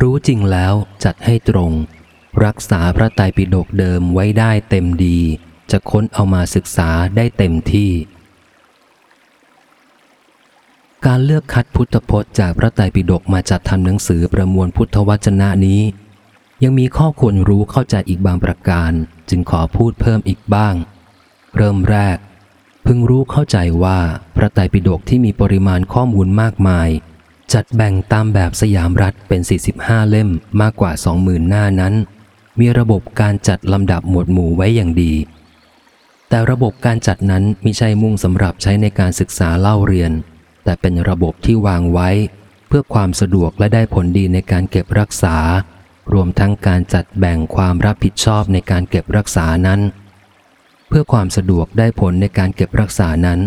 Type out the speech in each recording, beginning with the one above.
รู้จริงแล้วจัดให้ตรง รักษาพระไตรปิฎกเดิมไว้ได้เต็มดี จะค้นเอามาศึกษาได้เต็มที่ การเลือกคัดพุทธพจน์จากพระไตรปิฎกมาจัดทำหนังสือประมวลพุทธวจนะนี้ ยังมีข้อควรรู้เข้าใจอีกบางประการ จึงขอพูดเพิ่มอีกบ้าง เริ่มแรก พึงรู้เข้าใจว่าพระไตรปิฎกที่มีปริมาณข้อมูลมากมาย จัดแบ่งตามแบบสยามรัฐเป็น 45 เล่มมากกว่า 20,000 หน้านั้น มีระบบการจัดลำดับหมวดหมู่ไว้อย่างดี แต่ระบบการจัดนั้นมิใช่มุ่งสำหรับใช้ในการศึกษาเล่าเรียน แต่เป็นระบบที่วางไว้ เพื่อความสะดวกและได้ผลดีในการเก็บรักษา รวมทั้งการจัดแบ่งความรับผิดชอบในการเก็บรักษานั้น เพื่อความสะดวกได้ผลในการเก็บรักษานั้น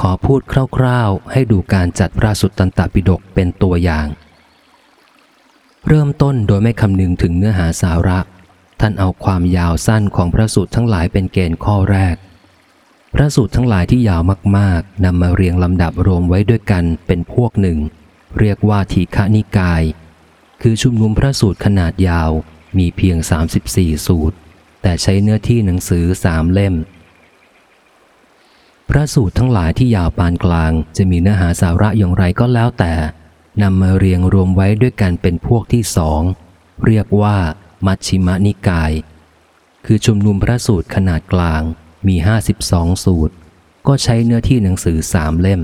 ขอพูดคร่าวๆ ให้ดูการจัดพระสุตตันตปิฎกเป็นตัวอย่าง เริ่มต้นโดยไม่คำนึงถึงเนื้อหาสาระ ท่านเอาความยาวสั้นของพระสูตรทั้งหลายเป็นเกณฑ์ข้อแรก พระสูตรทั้งหลายที่ยาวมากๆนำมาเรียงลำดับรวมไว้ด้วยกันเป็นพวกหนึ่ง เรียกว่าทีฆนิกาย คือชุมนุมพระสูตรขนาดยาวมีเพียง 34 สูตร แต่ใช้เนื้อที่หนังสือสามเล่ม พระสูตรทั้งหลายที่ยาวปานกลาง จะมีเนื้อหาสาระอย่างไรก็แล้วแต่นำมาเรียงรวมไว้ด้วยกันเป็นพวกที่สอง เรียกว่า มัชชิมนิกาย คือชุมนุมพระสูตรขนาดกลางมี 52 สูตร ก็ใช้เนื้อที่หนังสือสามเล่ม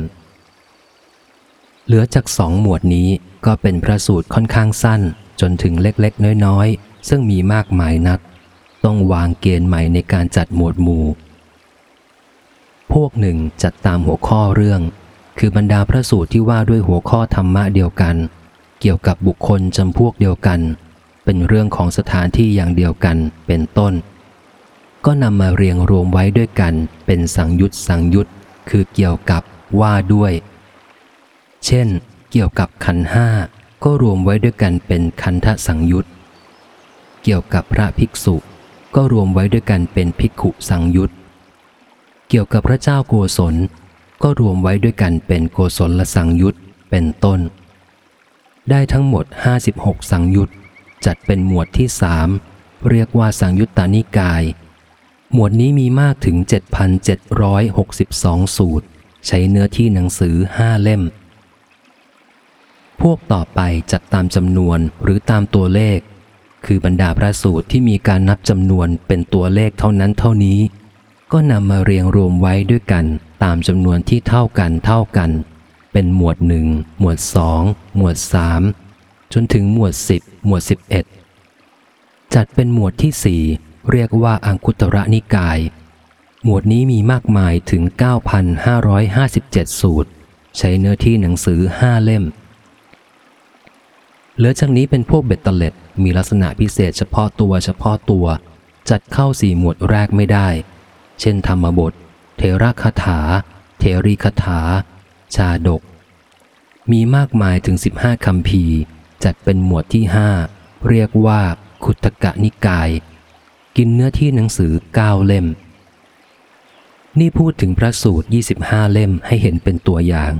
เหลือจากสองหมวดนี้ก็เป็นพระสูตรค่อนข้างสั้น จนถึงเล็กๆ น้อยๆ ซึ่งมีมากมายนัก ต้องวางเกณฑ์ใหม่ในการจัดหมวดหมู่ พวกหนึ่งจัดตามหัวข้อเรื่อง คือบรรดาพระสูตรที่ว่าด้วยหัวข้อธรรมะเดียวกัน เกี่ยวกับบุคคลจำพวกเดียวกัน เป็นเรื่องของสถานที่อย่างเดียวกันเป็นต้น ก็นำมาเรียงรวมไว้ด้วยกัน เป็นสังยุตสังยุตคือเกี่ยวกับว่าด้วย เช่น เกี่ยวกับขันห้าก็รวมไว้ด้วยกันเป็นคันทสังยุตเกี่ยวกับพระภิกษุ ก็รวมไว้ด้วยกันเป็นภิกขุสังยุต เกี่ยวกับพระเจ้าโกศล ก็รวมไว้ด้วยกันเป็นโกศลละสังยุตเป็นต้น ได้ทั้งหมด 56 สังยุตจัดเป็นหมวดที่สามเรียกว่าสังยุตตานิกาย หมวดนี้มีมากถึง 7,762 สูตร ใช้เนื้อที่หนังสือห้าเล่ม พวกต่อไปจัดตามจำนวนหรือตามตัวเลข คือบรรดาพระสูตรที่มีการนับจำนวนเป็นตัวเลขเท่านั้นเท่านี้ ก็นำมาเรียงรวมไว้ด้วยกันตามจำนวนที่เท่ากันเท่ากัน เป็นหมวดหนึ่งหมวดสองหมวดสามจนถึงหมวดสิบหมวดสิบเอ็ดจัดเป็นหมวดที่สี่เรียกว่าอังคุตระนิกาย หมวดนี้มีมากมายถึง 9,557 สูตร ใช้เนื้อที่หนังสือห้าเล่ม เหลือจากนี้เป็นพวกเบ็ดเตล็ดมีลักษณะพิเศษเฉพาะตัวเฉพาะตัว จัดเข้าสี่หมวดแรกไม่ได้ เช่นธรรมบท เทระคาถา เทรีคาถา ชาดก มีมากมายถึง 15คำพีจัดเป็นหมวดที่ห้าเรียกว่าขุตกะนิกาย กินเนื้อที่หนังสือ9เล่ม นี่พูดถึงพระสูตร 25 เล่มให้เห็นเป็นตัวอย่าง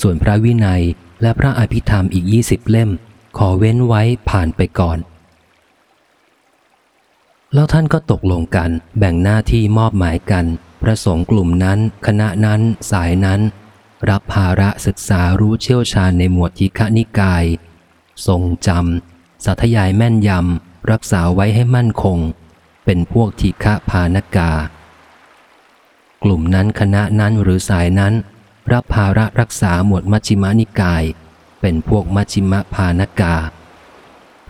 ส่วนพระวินัยและพระอภิธรรมอีก 20 เล่ม ขอเว้นไว้ผ่านไปก่อน แล้วท่านก็ตกลงกันแบ่งหน้าที่มอบหมายกันพระสงฆ์กลุ่มนั้น คณะนั้นสายนั้น รับภาระศึกษารู้เชี่ยวชาญในหมวดทิฆนิกาย ทรงจำสัทยายแม่นยำ รักษาไว้ให้มั่นคง เป็นพวกทิฆพานกา กลุ่มนั้นคณะนั้นหรือสายนั้น รับภาระรักษาหมวดมัชฌิมานิกาย เป็นพวกมัชฌิมพานกา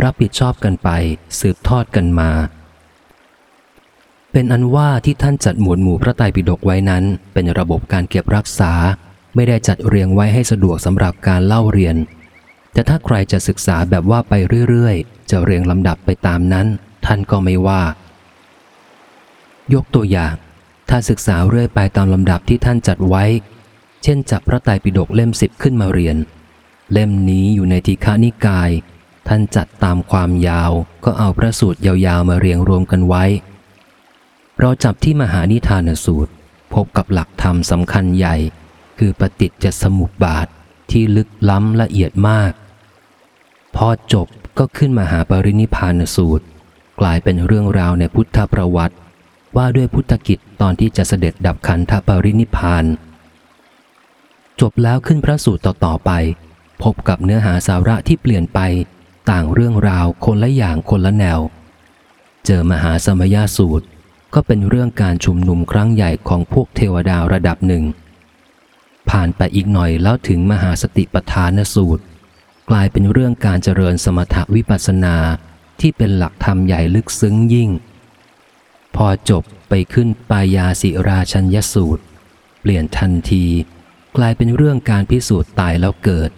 รับผิดชอบกันไปสืบทอดกันมา เป็นอันว่าที่ท่านจัดหมวดหมู่พระไตรปิฎกไว้นั้น เป็นระบบการเก็บรักษา ไม่ได้จัดเรียงไว้ให้สะดวกสำหรับการเล่าเรียน แต่ถ้าใครจะศึกษาแบบว่าไปเรื่อยๆ จะเรียงลำดับไปตามนั้น ท่านก็ไม่ว่า ยกตัวอย่าง ถ้าศึกษาเรื่อยไปตามลำดับที่ท่านจัดไว้ เช่นจับพระไตรปิฎกเล่มสิบขึ้นมาเรียน เล่มนี้อยู่ในทีฆานิกาย ท่านจัดตามความยาว ก็เอาพระสูตรยาวๆมาเรียงรวมกันไว้ เราจับที่มหานิทานสูตร พบกับหลักธรรมสำคัญใหญ่ คือปฏิจจสมุปบาทที่ลึกล้ำละเอียดมาก พอจบก็ขึ้นมาหาปรินิพานสูตร กลายเป็นเรื่องราวในพุทธประวัติ ว่าด้วยพุทธกิจตอนที่จะเสด็จดับขันธปรินิพาน จบแล้วขึ้นพระสูตรต่อๆไป พบกับเนื้อหาสาระที่เปลี่ยนไป ต่างเรื่องราวคนละอย่างคนละแนว เจอมหาสมยาสูตร ก็เป็นเรื่องการชุมนุมครั้งใหญ่ของพวกเทวดาระดับหนึ่ง ผ่านไปอีกหน่อยแล้วถึงมหาสติปัฏฐานสูตร กลายเป็นเรื่องการเจริญสมถวิปัสสนาที่เป็นหลักธรรมใหญ่ลึกซึ้งยิ่ง พอจบไปขึ้นปายาสิราชัญยสูตร เปลี่ยนทันที กลายเป็นเรื่องการพิสูจน์ตายแล้วเกิด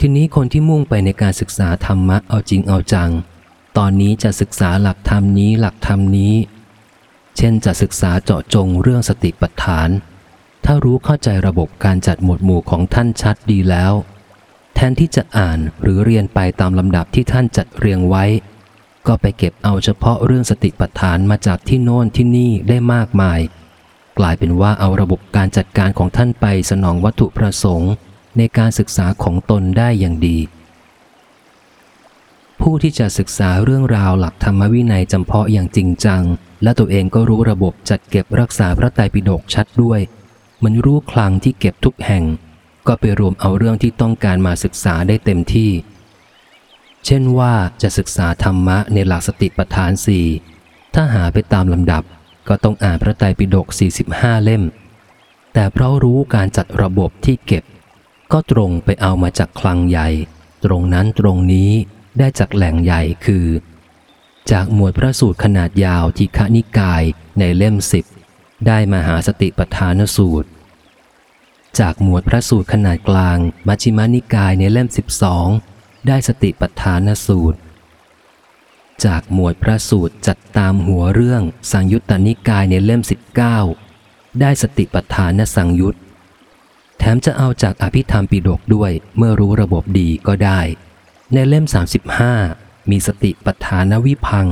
ทีนี้คนที่มุ่งไปในการศึกษาธรรมะเอาจริงเอาจัง ตอนนี้จะศึกษาหลักธรรมนี้หลักธรรมนี้ เช่นจะศึกษาเจาะจงเรื่องสติปัฏฐาน ถ้ารู้เข้าใจระบบการจัดหมวดหมู่ของท่านชัดดีแล้ว แทนที่จะอ่านหรือเรียนไปตามลำดับที่ท่านจัดเรียงไว้ ก็ไปเก็บเอาเฉพาะเรื่องสติปัฏฐานมาจากที่โน่นที่นี่ได้มากมาย กลายเป็นว่าเอาระบบการจัดการของท่านไปสนองวัตถุประสงค์ ในการศึกษาของตนได้อย่างดี ผู้ที่จะศึกษาเรื่องราวหลักธรรมวินัยจำเพาะอย่างจริงจัง และตัวเองก็รู้ระบบจัดเก็บรักษาพระไตรปิฎกชัดด้วย มันรู้คลังที่เก็บทุกแห่ง ก็ไปรวมเอาเรื่องที่ต้องการมาศึกษาได้เต็มที่ เช่นว่าจะศึกษาธรรมะในหลักสติปัฏฐานสี่ถ้าหาไปตามลำดับก็ต้องอ่านพระไตรปิฎก45 เล่ม แต่เพราะรู้การจัดระบบที่เก็บ ก็ตรงไปเอามาจากคลังใหญ่ ตรงนั้นตรงนี้ ได้จากแหล่งใหญ่คือ จากหมวดพระสูตรขนาดยาวทีฆนิกายในเล่มสิบได้มหาสติปัฏฐานสูตร จากหมวดพระสูตรขนาดกลางมัชฌิมานิกายในเล่มสิบสองได้สติปัฏฐานสูตร จากหมวดพระสูตรจัดตามหัวเรื่องสังยุตตนิกายในเล่มสิบเก้าได้สติปัฏฐานสังยุตแถมจะเอาจากอภิธรรมปิฎกด้วยเมื่อรู้ระบบดีก็ได้ ในเล่ม 35 มีสติปัฏฐานวิพัง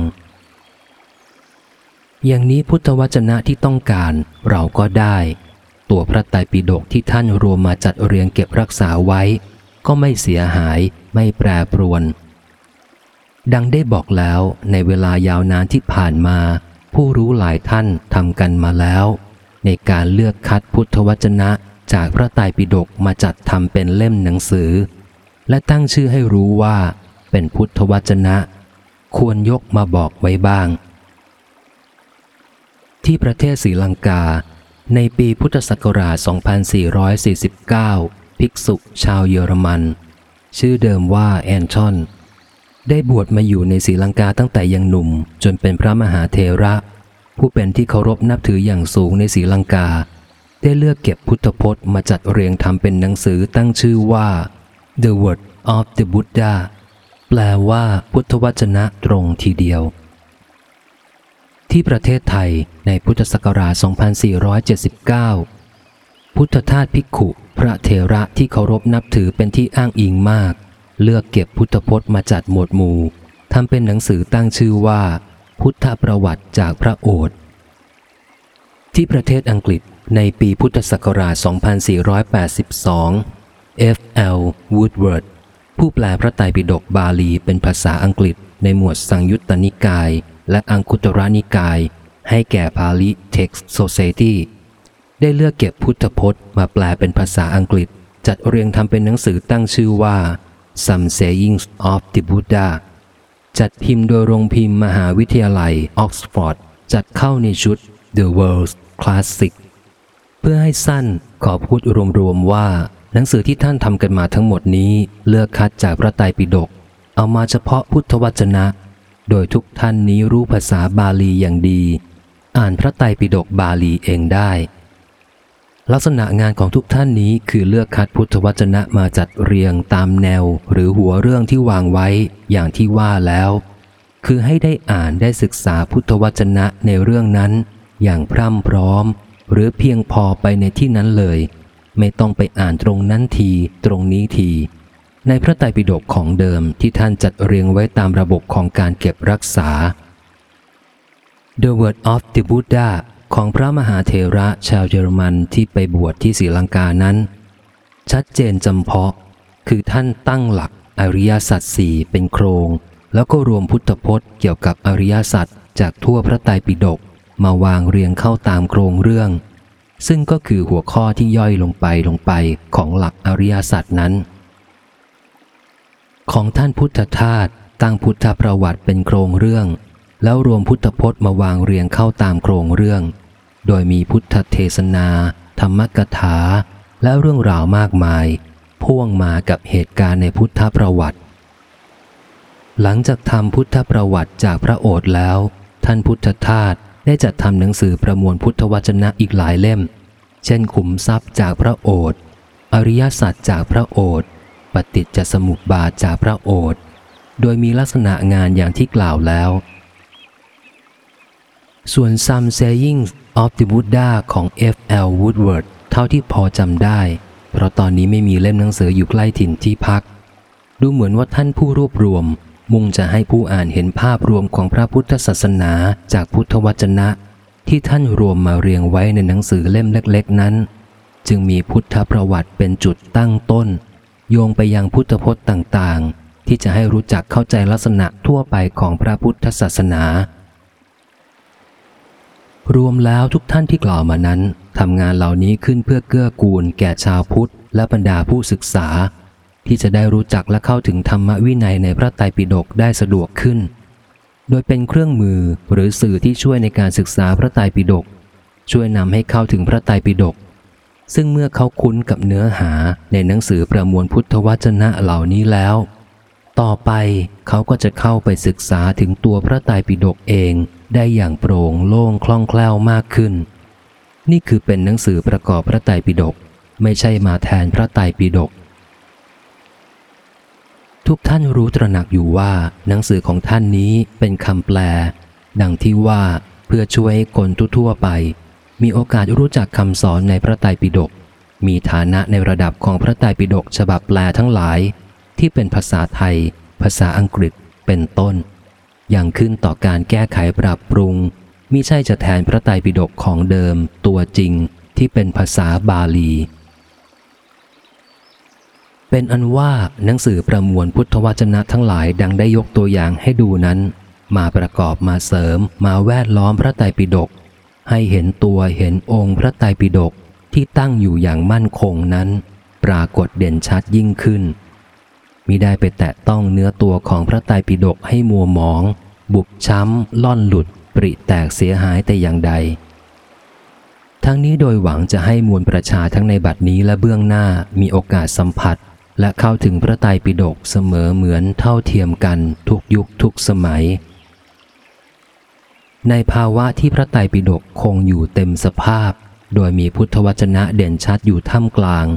อย่างนี้พุทธวจนะที่ต้องการเราก็ได้ ตัวพระไตรปิฎกที่ท่านรวมมาจัดเรียงเก็บรักษาไว้ ก็ไม่เสียหายไม่แปรปรวน ดังได้บอกแล้วในเวลายาวนานที่ผ่านมา ผู้รู้หลายท่านทำกันมาแล้ว ในการเลือกคัดพุทธวจนะจากพระไตรปิฎกมาจัดทำเป็นเล่มหนังสือ และตั้งชื่อให้รู้ว่าเป็นพุทธวจนะ ควรยกมาบอกไว้บ้าง ที่ประเทศศรีลังกา ในปีพุทธศักราช 2449 ภิกษุชาวเยอรมัน ชื่อเดิมว่าแอนทอน ได้บวชมาอยู่ในศรีลังกาตั้งแต่ยังหนุ่ม จนเป็นพระมหาเทระ ผู้เป็นที่เคารพนับถืออย่างสูงในศรีลังกา ได้เลือกเก็บพุทธพจน์มาจัดเรียงทำเป็นหนังสือตั้งชื่อว่า The Word of the Buddha แปลว่าพุทธวจนะตรงทีเดียว ที่ประเทศไทยในพุทธศักราช 2479 พุทธทาสภิกขุ พระเทระที่เคารพนับถือเป็นที่อ้างอิงมาก เลือกเก็บพุทธพจน์มาจัดหมวดหมู่ทำเป็นหนังสือตั้งชื่อว่า พุทธประวัติจากพระโอษฐ์ที่ประเทศอังกฤษในปีพุทธศักราช 2482 F.L. Woodward ผู้แปลพระไตรปิฎกบาลีเป็นภาษาอังกฤษในหมวดสังยุตตนิกาย และอังคุตรนิกาย ให้แก่ Pali Text Society ได้เลือกเก็บพุทธพจน์มาแปลเป็นภาษาอังกฤษ จัดเรียงทำเป็นหนังสือตั้งชื่อว่า Some Sayings of the Buddha จัดพิมพ์โดยโรงพิมพ์มหาวิทยาลัยออกซฟอร์ดจัดเข้าในชุด The World's Classic เพื่อให้สั้นขอพูดรวมๆว่า หนังสือที่ท่านทำกันมาทั้งหมดนี้เลือกคัดจากพระไตรปิฎกเอามาเฉพาะพุทธวจนะ โดยทุกท่านนี้รู้ภาษาบาลีอย่างดี อ่านพระไตรปิฎกบาลีเองได้ ลักษณะงานของทุกท่านนี้คือเลือกคัดพุทธวจนะมาจัดเรียงตามแนว หรือหัวเรื่องที่วางไว้อย่างที่ว่าแล้ว คือให้ได้อ่านได้ศึกษาพุทธวจนะในเรื่องนั้น อย่างพร่ำพร้อม หรือเพียงพอไปในที่นั้นเลย ไม่ต้องไปอ่านตรงนั้นที ตรงนี้ที ในพระไตรปิฎกของเดิมที่ท่านจัดเรียงไว้ตามระบบของการเก็บรักษา The Word of the Buddha ของพระมหาเทระชาวเยอรมันที่ไปบวชที่ศรีลังกานั้น ชัดเจนจำเพาะ คือท่านตั้งหลักอริยสัจสี่เป็นโครง แล้วก็รวมพุทธพจน์เกี่ยวกับอริยสัจจากทั่วพระไตรปิฎกมาวางเรียงเข้าตามโครงเรื่อง ซึ่งก็คือหัวข้อที่ย่อยลงไปลงไปของหลักอริยสัจนั้น ของท่านพุทธทาสตั้งพุทธประวัติเป็นโครงเรื่อง แล้วรวมพุทธพจน์มาวางเรียงเข้าตามโครงเรื่อง โดยมีพุทธเทศนา ธรรมกถา และเรื่องราวมากมาย พ่วงมากับเหตุการณ์ในพุทธประวัติ หลังจากทำพุทธประวัติจากพระโอษฐ์แล้ว ท่านพุทธทาส ได้จัดทำหนังสือประมวลพุทธวจนะอีกหลายเล่ม เช่นขุมทรัพย์จากพระโอษฐ์อริยสัจจากพระโอษฐ์ปฏิจจสมุปบาทจากพระโอษฐ์โดยมีลักษณะงานอย่างที่กล่าวแล้ว ส่วน Some Sayings of the Buddha ของ F.L. Woodward เท่าที่พอจำได้ เพราะตอนนี้ไม่มีเล่มหนังสืออยู่ใกล้ถิ่นที่พัก ดูเหมือนว่าท่านผู้รวบรวม มุ่งจะให้ผู้อ่านเห็นภาพรวมของพระพุทธศาสนาจากพุทธวจนะ ที่ท่านรวมมาเรียงไว้ในหนังสือเล่มเล็ก ๆ นั้น จึงมีพุทธประวัติเป็นจุดตั้งต้น โยงไปยังพุทธพจน์ต่างๆ ที่จะให้รู้จักเข้าใจลักษณะทั่วไปของพระพุทธศาสนา รวมแล้วทุกท่านที่กล่าวมานั้นทำงานเหล่านี้ขึ้นเพื่อเกื้อกูลแก่ชาวพุทธและบรรดาผู้ศึกษา ที่จะได้รู้จักและเข้าถึงธรรมวินัยในพระไตรปิฎกได้สะดวกขึ้น โดยเป็นเครื่องมือหรือสื่อที่ช่วยในการศึกษาพระไตรปิฎกช่วยนำให้เข้าถึงพระไตรปิฎกซึ่งเมื่อเขาคุ้นกับเนื้อหาในหนังสือประมวลพุทธวจนะเหล่านี้แล้ว ต่อไปเขาก็จะเข้าไปศึกษาถึงตัวพระไตรปิฎกเองได้อย่างโปร่งโล่งคล่องแคล่วมากขึ้น นี่คือเป็นหนังสือประกอบพระไตรปิฎกไม่ใช่มาแทนพระไตรปิฎก ทุกท่านรู้ตระหนักอยู่ว่า หนังสือของท่านนี้เป็นคำแปล ดังที่ว่าเพื่อช่วยคนทั่วไป มีโอกาสรู้จักคำสอนในพระไตรปิฎกมีฐานะในระดับของพระไตรปิฎกฉบับแปลทั้งหลาย ที่เป็นภาษาไทย ภาษาอังกฤษเป็นต้น อย่างขึ้นต่อการแก้ไขปรับปรุงมิใช่จะแทนพระไตรปิฎกของเดิมตัวจริงที่เป็นภาษาบาลี เป็นอันว่าหนังสือประมวลพุทธวจนะทั้งหลายดังได้ยกตัวอย่างให้ดูนั้น มาประกอบมาเสริมมาแวดล้อมพระไตรปิฎกให้เห็นตัวเห็นองค์พระไตรปิฎกที่ตั้งอยู่อย่างมั่นคงนั้น ปรากฏเด่นชัดยิ่งขึ้นมิได้ไปแตะต้องเนื้อตัวของพระไตรปิฎกให้มัวหมอง บุบช้ำ ล่อนหลุด ปริแตกเสียหายแต่อย่างใด ทั้งนี้โดยหวังจะให้มวลประชาทั้งในบัดนี้และเบื้องหน้ามีโอกาสสัมผัส และเข้าถึงพระไตรปิฎกเสมอเหมือนเท่าเทียมกันทุกยุคทุกสมัย ในภาวะที่พระไตรปิฎกคงอยู่เต็มสภาพ โดยมีพุทธวจนะเด่นชัดอยู่ท่ามกลาง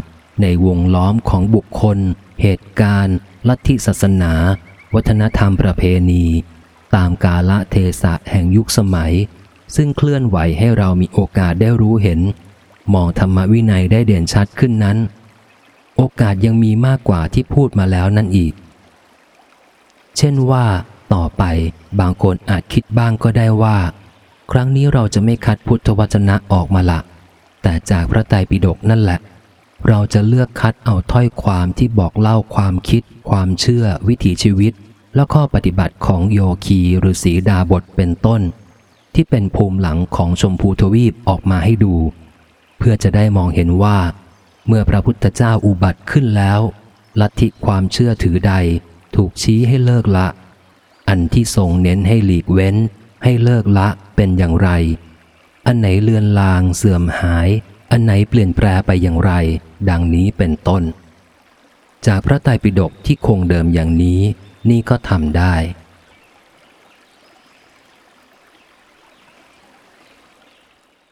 ในวงล้อมของบุคคล เหตุการณ์ ลัทธิศาสนา วัฒนธรรมประเพณี ตามกาละเทศะแห่งยุคสมัย ซึ่งเคลื่อนไหวให้เรามีโอกาสได้รู้เห็น มองธรรมวินัยได้เด่นชัดขึ้นนั้น โอกาสยังมีมากกว่าที่พูดมาแล้วนั่นอีก เช่นว่า ต่อไปบางคนอาจคิดบ้างก็ได้ว่า ครั้งนี้เราจะไม่คัดพุทธวจนะออกมาละแต่จากพระไตรปิฎกนั่นแหละ เราจะเลือกคัดเอาถ้อยความที่บอกเล่าความคิด ความเชื่อ วิถีชีวิต และข้อปฏิบัติของโยคีหรือสีดาบทเป็นต้น ที่เป็นภูมิหลังของชมพูทวีปออกมาให้ดู เพื่อจะได้มองเห็นว่า เมื่อพระพุทธเจ้าอุบัติขึ้นแล้ว ลัทธิความเชื่อถือใดถูกชี้ให้เลิกละ อันที่ทรงเน้นให้หลีกเว้น ให้เลิกละเป็นอย่างไร อันไหนเลือนลางเสื่อมหาย อันไหนเปลี่ยนแปลไปอย่างไร ดังนี้เป็นต้น จากพระไตรปิฎกที่คงเดิมอย่างนี้ นี่ก็ทำได้